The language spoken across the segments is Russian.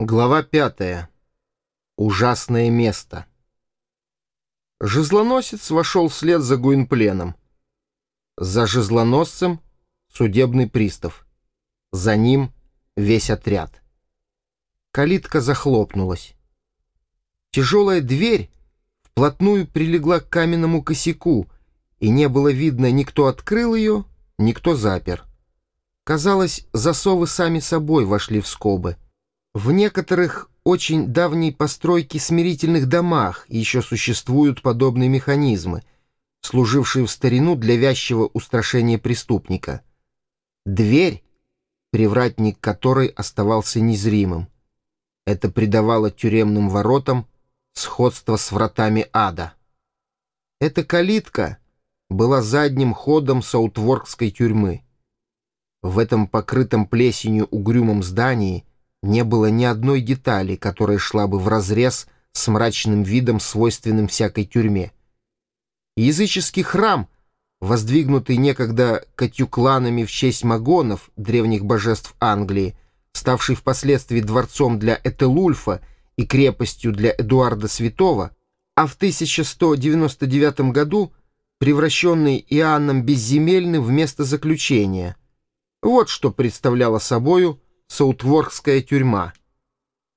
Глава пятая. Ужасное место. Жезлоносец вошел вслед за Гуинпленом. За жезлоносцем — судебный пристав. За ним — весь отряд. Калитка захлопнулась. Тяжелая дверь вплотную прилегла к каменному косяку, и не было видно, никто открыл ее, никто запер. Казалось, засовы сами собой вошли в скобы — в некоторых очень давней постройки смирительных домах еще существуют подобные механизмы, служившие в старину для вязчего устрашения преступника. Дверь, привратник которой оставался незримым. Это придавало тюремным воротам сходство с вратами ада. Эта калитка была задним ходом Саутворкской тюрьмы. В этом покрытом плесенью угрюмом здании не было ни одной детали, которая шла бы вразрез с мрачным видом, свойственным всякой тюрьме. Языческий храм, воздвигнутый некогда катюкланами в честь магонов, древних божеств Англии, ставший впоследствии дворцом для Этелульфа и крепостью для Эдуарда Святого, а в 1199 году превращенный Иоанном Безземельным в место заключения. Вот что представляло собою Саутворкская тюрьма.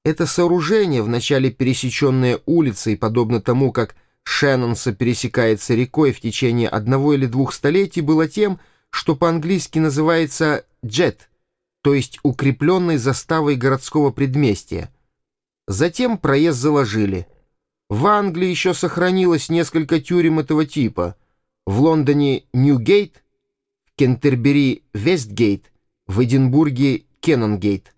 Это сооружение, вначале пересеченное улицей, подобно тому, как Шеннонса пересекается рекой в течение одного или двух столетий, было тем, что по-английски называется «джет», то есть укрепленной заставой городского предместья. Затем проезд заложили. В Англии еще сохранилось несколько тюрем этого типа. В Лондоне Ньюгейт, в Кентербери Вестгейт, в Эдинбурге Кеннонгейт.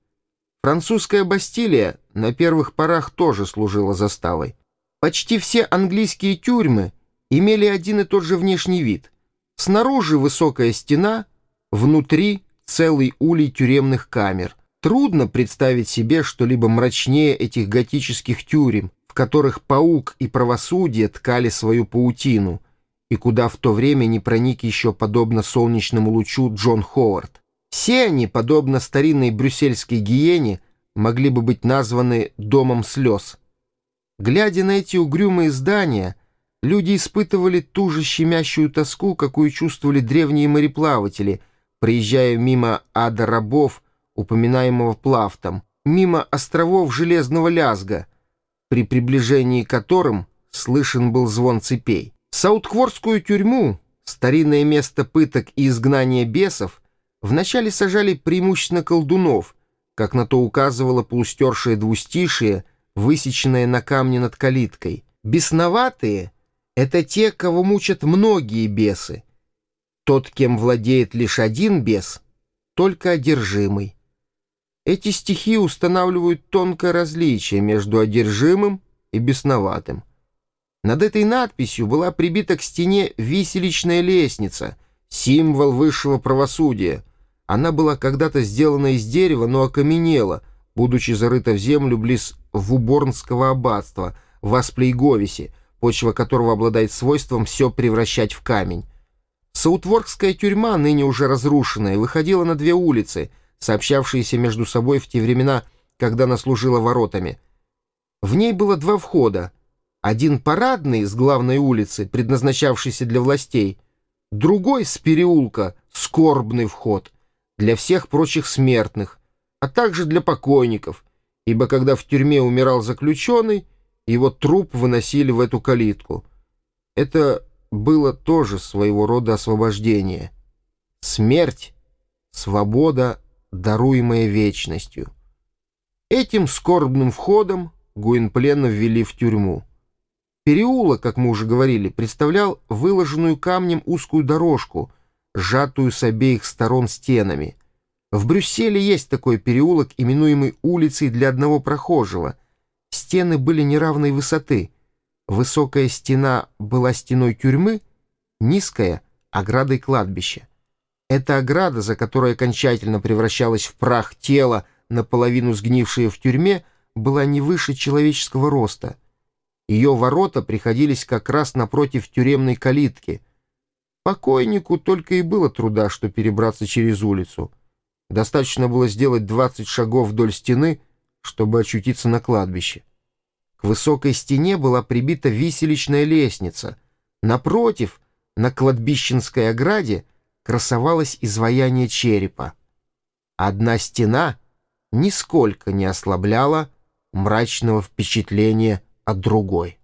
Французская Бастилия на первых порах тоже служила заставой. Почти все английские тюрьмы имели один и тот же внешний вид. Снаружи высокая стена, внутри целый улей тюремных камер. Трудно представить себе что-либо мрачнее этих готических тюрем, в которых паук и правосудие ткали свою паутину, и куда в то время не проник еще подобно солнечному лучу Джон Ховард. Все они, подобно старинной брюссельской гиене, могли бы быть названы «домом слез». Глядя на эти угрюмые здания, люди испытывали ту же щемящую тоску, какую чувствовали древние мореплаватели, проезжая мимо ада рабов, упоминаемого Плафтом, мимо островов Железного Лязга, при приближении которым слышен был звон цепей. Саутхворскую тюрьму, старинное место пыток и изгнания бесов, Вначале сажали преимущественно колдунов, как на то указывало полустершее двустишие, высеченное на камне над калиткой. Бесноватые — это те, кого мучат многие бесы. Тот, кем владеет лишь один бес, только одержимый. Эти стихи устанавливают тонкое различие между одержимым и бесноватым. Над этой надписью была прибита к стене виселичная лестница, символ высшего правосудия — она была когда-то сделана из дерева, но окаменела, будучи зарыта в землю близ Вуборнского аббатства в Асплейговисе, почва которого обладает свойством все превращать в камень. Саутворкская тюрьма, ныне уже разрушенная, выходила на две улицы, сообщавшиеся между собой в те времена, когда она служила воротами. В ней было два входа. Один парадный с главной улицы, предназначавшийся для властей, другой с переулка, скорбный вход — для всех прочих смертных, а также для покойников, ибо когда в тюрьме умирал заключенный, его труп выносили в эту калитку. Это было тоже своего рода освобождение. Смерть — свобода, даруемая вечностью. Этим скорбным входом Гуинплена ввели в тюрьму. Переулок, как мы уже говорили, представлял выложенную камнем узкую дорожку — сжатую с обеих сторон стенами. В Брюсселе есть такой переулок, именуемый улицей для одного прохожего. Стены были неравной высоты. Высокая стена была стеной тюрьмы, низкая — оградой кладбища. Эта ограда, за которой окончательно превращалась в прах тело, наполовину сгнившее в тюрьме, была не выше человеческого роста. Ее ворота приходились как раз напротив тюремной калитки — Покойнику только и было труда, что перебраться через улицу. Достаточно было сделать 20 шагов вдоль стены, чтобы очутиться на кладбище. К высокой стене была прибита виселичная лестница. Напротив, на кладбищенской ограде, красовалось изваяние черепа. Одна стена нисколько не ослабляла мрачного впечатления от другой.